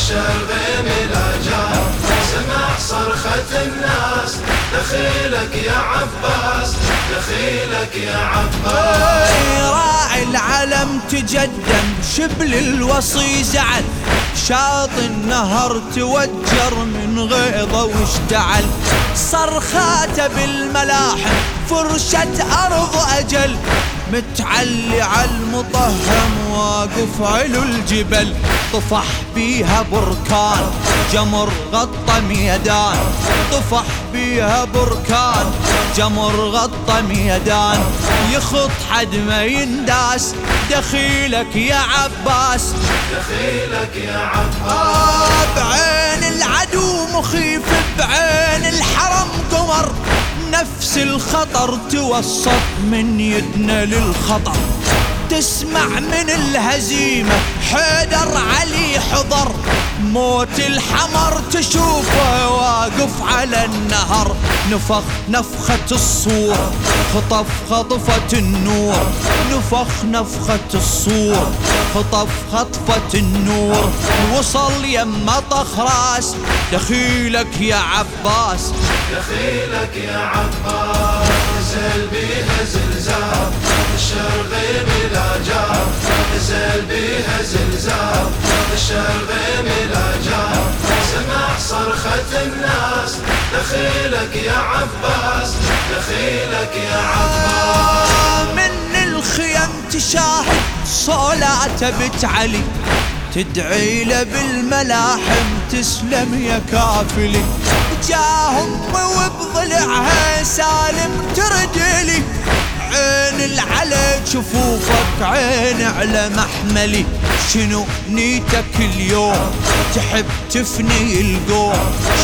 بشر من الاجال سمع صرخة الناس دخيلك يا عباس دخيلك يا عباس. راعي العلم تجدم شبل الوصي زعل شاطئ النهر توجر من غيظه واشتعل. صرخاته بالملاحم فرشة أرض أجل. متعلي على المطهم واقف علو الجبل طفح بيها بركان جمر غطى ميدان. طفح بيها بركان جمر غطى ميدان. يخط حد ما ينداس دخيلك يا عباس. دخيلك يا عباس. بعين العدو مخيف بعين الحرم قمر. نفس الخطر توسط من يدنا للخطر. تسمع من الهزيمة حيدر علي حضر. موت الحمر تشوفه واقف على النهر. نفخ نفخة الصور خطف خطفة النور. نفخ نفخة الصور خطف خطفة النور. وصل يما طخراس دخيلك يا عباس. دخيلك يا عباس. نزل بيها زلزال الشرق بلا جار نزل بيها زلزال الشرق بلا جار سمع صرخة الناس دخيلك يا عباس دخيلك يا عباس. من الخيم تشاهد صلاة بنت علي تدعي له بالملاحم تسلم يا كافلي. جاهم وبضلعها سالم جفوفك عين على محملي. شنو نيتك اليوم؟ تحب تفني القوم.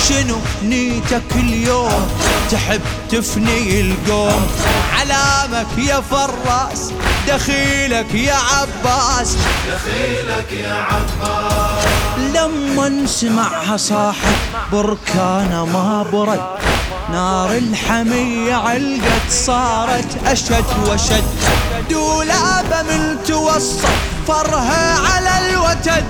شنو نيتك اليوم؟ تحب تفني القوم. علامك يا فراس دخيلك يا عباس. دخيلك يا عباس. لما سمعها صاحت بركانه ما برد. نار الحمية علقت صارت أشد وشد دولابة من توسط فرها على الوتد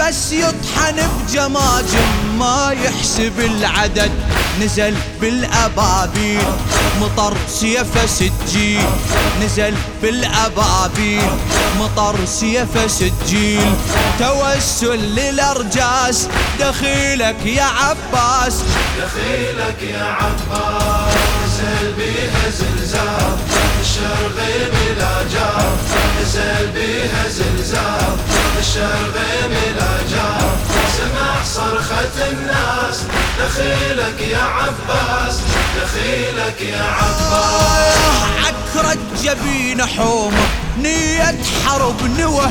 بس يطحن بجماجم ما يحسب العدد. نزل بالأبابيل مطر سيف سجيل. نزل بالأبابيل مطر سيف سجيل. توسل للأرجاس دخيلك يا عباس. دخيلك يا عباس نزل بيها زلزال. الشرق بلا جار نزل بيها زلزال. الشرق بلا دخيلك يا عباس دخيلك يا عباس. عكرت جبين حومه نية حرب نوى.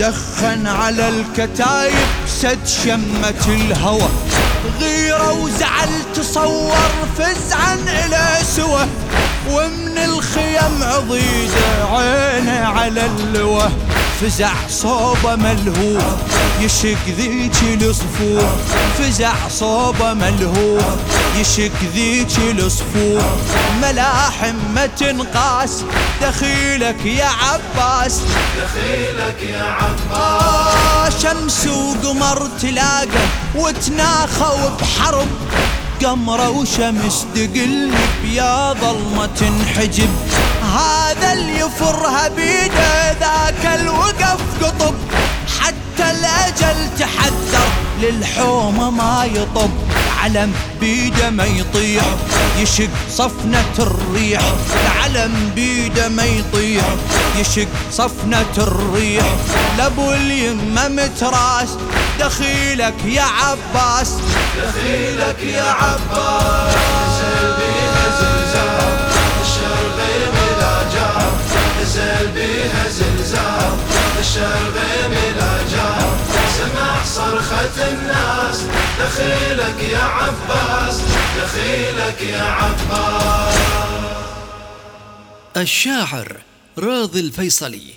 دخن على الكتايب سد شمة الهوى. غيرة وزعل تصور فزعا إلى سوى. ومن الخيم عضيدة عينه على اللوى. فزع صوبه ملهوف يشق ذيك الصفوف فزع صوبه ملهوف يشق ذيك الصفوف ملاحم ما تنقاس دخيلك يا عباس. دخيلك يا عباس. شمس وقمر تلاقى وتناخوا بحرب قمرة وشمس تقلب يا ظلمة تنحجب. هذا اللي يفرها بيده ذاك الوقف قطب. حتى الأجل تحذر للحومة ما يطب. علم بيده ما يطيح يشق صفنة الريح. العلم بيده ما يطيح يشق صفنة الريح. لأبو اليمة متراس دخيلك يا عباس. دخيلك يا عباس. الشرق بلا جار سمع صرخة الناس دخيلك يا عباس دخيلك يا عباس. الشاعر راضي الفيصلي.